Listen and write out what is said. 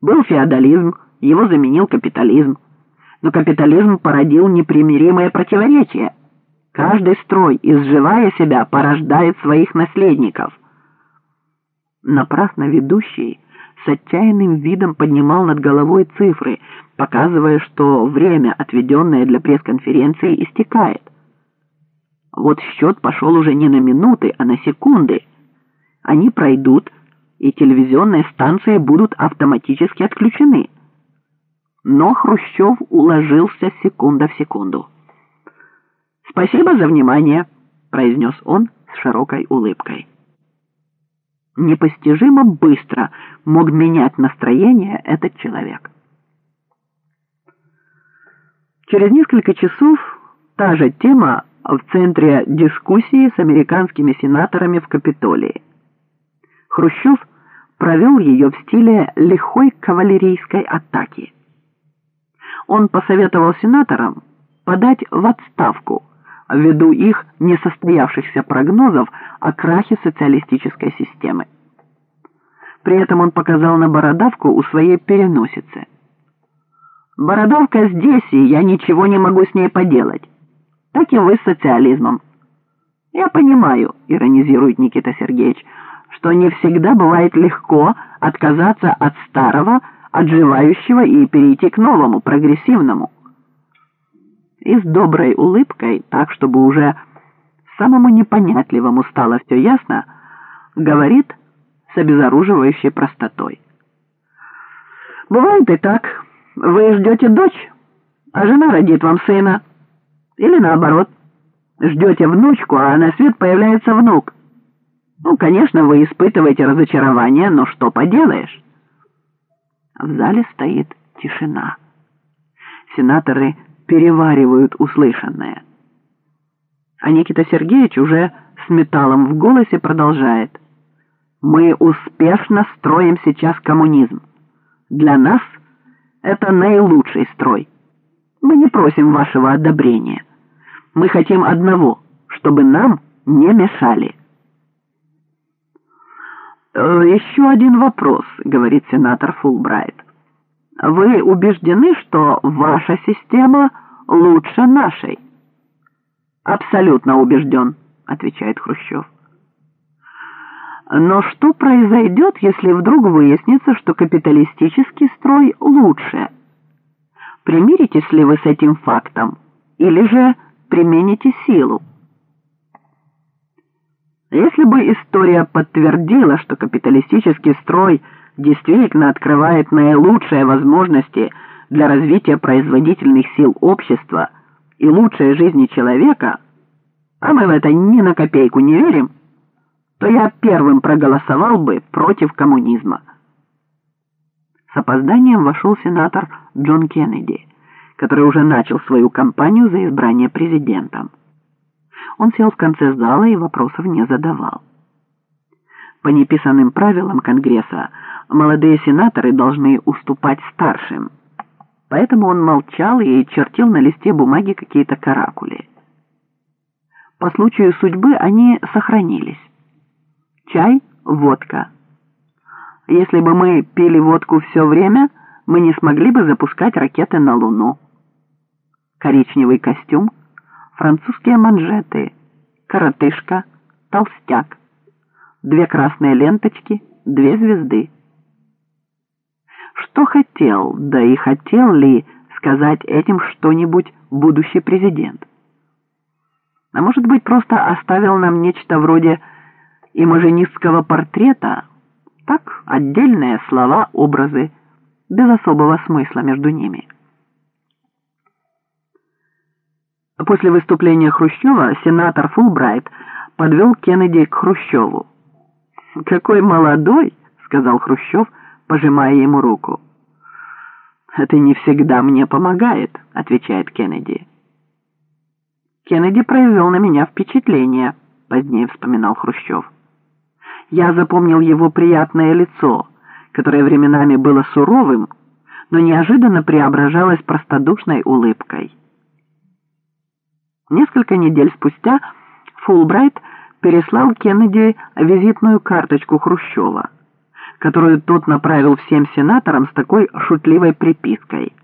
Был феодализм, его заменил капитализм. Но капитализм породил непримиримое противоречие. Каждый строй, изживая себя, порождает своих наследников. Напрасно ведущий с отчаянным видом поднимал над головой цифры, показывая, что время, отведенное для пресс-конференции, истекает. Вот счет пошел уже не на минуты, а на секунды. Они пройдут, и телевизионные станции будут автоматически отключены. Но Хрущев уложился секунда в секунду. «Спасибо за внимание», — произнес он с широкой улыбкой. Непостижимо быстро мог менять настроение этот человек. Через несколько часов та же тема в центре дискуссии с американскими сенаторами в Капитолии. Хрущев провел ее в стиле лихой кавалерийской атаки. Он посоветовал сенаторам подать в отставку ввиду их несостоявшихся прогнозов о крахе социалистической системы. При этом он показал на бородавку у своей переносицы. «Бородавка здесь, и я ничего не могу с ней поделать. Так и вы с социализмом». «Я понимаю», — иронизирует Никита Сергеевич, что не всегда бывает легко отказаться от старого, отживающего и перейти к новому, прогрессивному. И с доброй улыбкой, так, чтобы уже самому непонятливому стало все ясно, говорит с обезоруживающей простотой. Бывает и так. Вы ждете дочь, а жена родит вам сына. Или наоборот. Ждете внучку, а на свет появляется внук. Ну, конечно, вы испытываете разочарование, но что поделаешь? В зале стоит тишина. Сенаторы переваривают услышанное. А Никита Сергеевич уже с металлом в голосе продолжает. «Мы успешно строим сейчас коммунизм. Для нас это наилучший строй. Мы не просим вашего одобрения. Мы хотим одного, чтобы нам не мешали». «Э, «Еще один вопрос», — говорит сенатор Фулбрайт. «Вы убеждены, что ваша система лучше нашей?» «Абсолютно убежден», — отвечает Хрущев. «Но что произойдет, если вдруг выяснится, что капиталистический строй лучше? Примиритесь ли вы с этим фактом или же примените силу?» Если бы история подтвердила, что капиталистический строй действительно открывает наилучшие возможности для развития производительных сил общества и лучшей жизни человека, а мы в это ни на копейку не верим, то я первым проголосовал бы против коммунизма. С опозданием вошел сенатор Джон Кеннеди, который уже начал свою кампанию за избрание президентом. Он сел в конце зала и вопросов не задавал. По неписанным правилам Конгресса молодые сенаторы должны уступать старшим. Поэтому он молчал и чертил на листе бумаги какие-то каракули. По случаю судьбы они сохранились. Чай, водка. Если бы мы пили водку все время, мы не смогли бы запускать ракеты на Луну. Коричневый костюм, французские манжеты, коротышка, толстяк, две красные ленточки, две звезды. Что хотел, да и хотел ли сказать этим что-нибудь будущий президент? А может быть, просто оставил нам нечто вроде имажинистского портрета? Так, отдельные слова, образы, без особого смысла между ними. После выступления Хрущева сенатор Фулбрайт подвел Кеннеди к Хрущеву. «Какой молодой!» — сказал Хрущев, пожимая ему руку. «Это не всегда мне помогает», — отвечает Кеннеди. «Кеннеди произвел на меня впечатление», — позднее вспоминал Хрущев. «Я запомнил его приятное лицо, которое временами было суровым, но неожиданно преображалось простодушной улыбкой». Несколько недель спустя Фулбрайт переслал Кеннеди визитную карточку Хрущева, которую тот направил всем сенаторам с такой шутливой припиской –